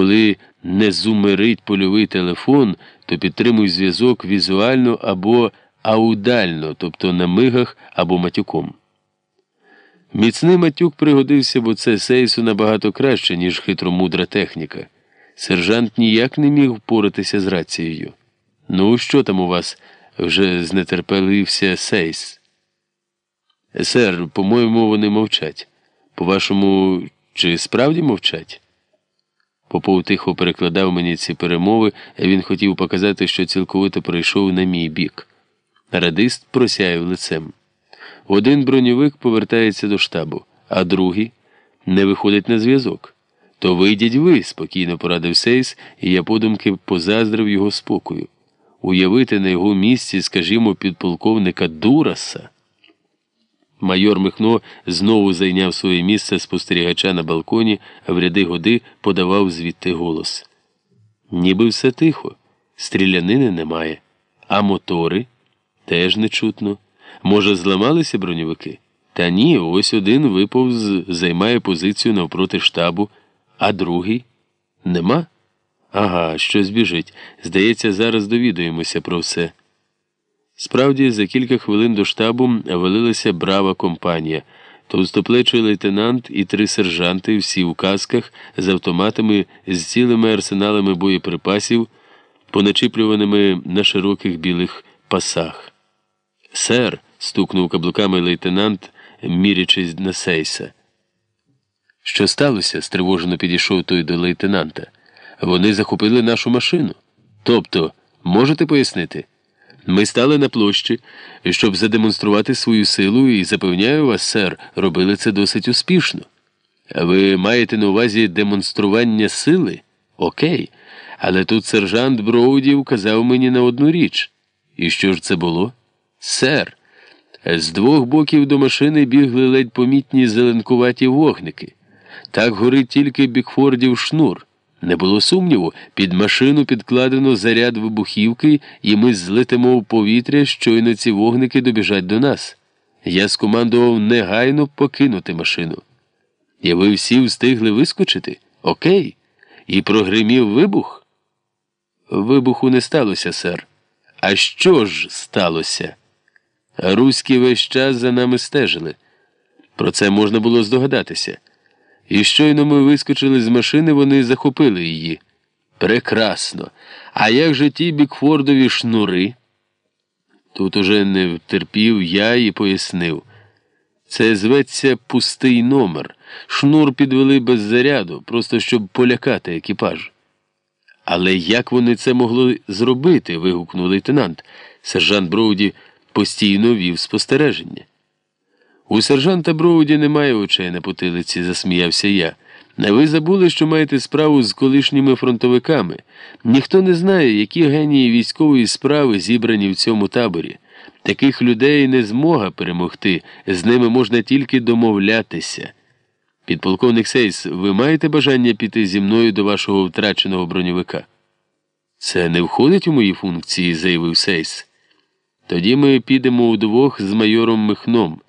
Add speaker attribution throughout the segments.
Speaker 1: Коли не зумерить польовий телефон, то підтримуй зв'язок візуально або аудально, тобто на мигах або матюком. Міцний матюк пригодився, бо це сейсу набагато краще, ніж хитромудра техніка. Сержант ніяк не міг впоратися з рацією. Ну, що там у вас? вже знетерпелився Сейс. Сер, по-моєму, вони мовчать. По-вашому, чи справді мовчать? Попов тихо перекладав мені ці перемови, а він хотів показати, що цілковито прийшов на мій бік. Радист просяяв лицем. Один броньовик повертається до штабу, а другий не виходить на зв'язок. То вийдіть ви, спокійно порадив Сейс, і я подумки позаздрив його спокою. Уявити на його місці, скажімо, підполковника Дураса. Майор Михно знову зайняв своє місце спостерігача на балконі, а в ряди годи подавав звідти голос. Ніби все тихо, стрілянини немає, а мотори теж не чутно. Може, зламалися броньовики? Та ні, ось один виповз, займає позицію навпроти штабу, а другий нема? Ага, щось біжить. Здається, зараз довідуємося про все. Справді, за кілька хвилин до штабу велилася брава компанія. Товстоплечий лейтенант і три сержанти, всі у касках, з автоматами, з цілими арсеналами боєприпасів, поначіплюваними на широких білих пасах. Сер, стукнув каблуками лейтенант, мірячись на сейса. Що сталося? стривожено підійшов той до лейтенанта. Вони захопили нашу машину. Тобто, можете пояснити? Ми стали на площі, щоб задемонструвати свою силу, і запевняю вас, сер, робили це досить успішно. Ви маєте на увазі демонстрування сили? Окей. Але тут сержант Броуді вказав мені на одну річ. І що ж це було? Сер. З двох боків до машини бігли ледь помітні зеленкуваті вогники. Так горить тільки Бікфордів шнур. Не було сумніву, під машину підкладено заряд вибухівки, і ми злетимо в повітря, щойно ці вогники добіжать до нас. Я скомандував негайно покинути машину. І ви всі встигли вискочити? Окей. І прогримів вибух? Вибуху не сталося, сер. А що ж сталося? Руські весь час за нами стежили. Про це можна було здогадатися. І щойно ми вискочили з машини, вони захопили її. Прекрасно. А як же ті бікфордові шнури? Тут уже не втерпів я і пояснив. Це зветься пустий номер. Шнур підвели без заряду, просто щоб полякати екіпаж. Але як вони це могли зробити? вигукнув лейтенант. Сержант Броуді постійно вів спостереження. У сержанта Броуді немає очей на потилиці, засміявся я. Ви забули, що маєте справу з колишніми фронтовиками. Ніхто не знає, які генії військової справи зібрані в цьому таборі. Таких людей не змога перемогти, з ними можна тільки домовлятися. Підполковник Сейс, ви маєте бажання піти зі мною до вашого втраченого броньовика? Це не входить у мої функції, заявив Сейс. Тоді ми підемо удвох з майором Михном.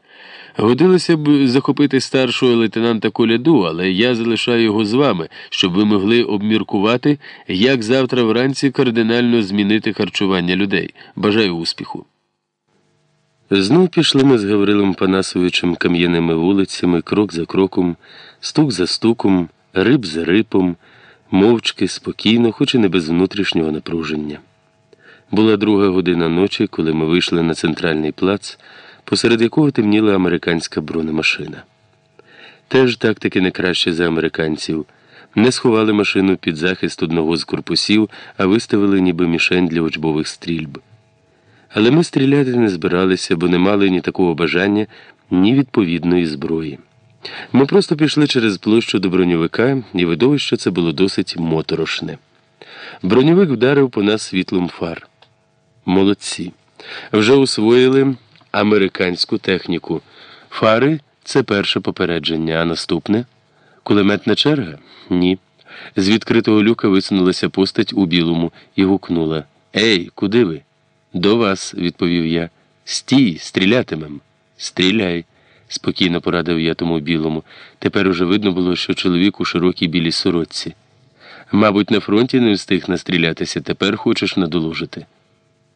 Speaker 1: Годилося б захопити старшого лейтенанта коляду, але я залишаю його з вами, щоб ви могли обміркувати, як завтра вранці кардинально змінити харчування людей. Бажаю успіху. Знов пішли ми з Гаврилом Панасовичем кам'яними вулицями, крок за кроком, стук за стуком, риб за рипом, мовчки, спокійно, хоч і не без внутрішнього напруження. Була друга година ночі, коли ми вийшли на центральний плац посеред якого темніла американська бронемашина. Теж тактики не краще за американців. Не сховали машину під захист одного з корпусів, а виставили ніби мішень для учбових стрільб. Але ми стріляти не збиралися, бо не мали ні такого бажання, ні відповідної зброї. Ми просто пішли через площу до броньовика, і видовище це було досить моторошне. Броньовик вдарив по нас світлом фар. Молодці. Вже усвоїли американську техніку. Фари це перше попередження, а наступне кулеметна черга? Ні. З відкритого люка висунулася постать у білому і гукнула Ей, куди ви? До вас, відповів я. Стій, стрілятимем. Стріляй, спокійно порадив я тому білому. Тепер уже видно було, що чоловік у широкій білій сорочці. Мабуть, на фронті не встиг настрілятися, тепер хочеш надолужити.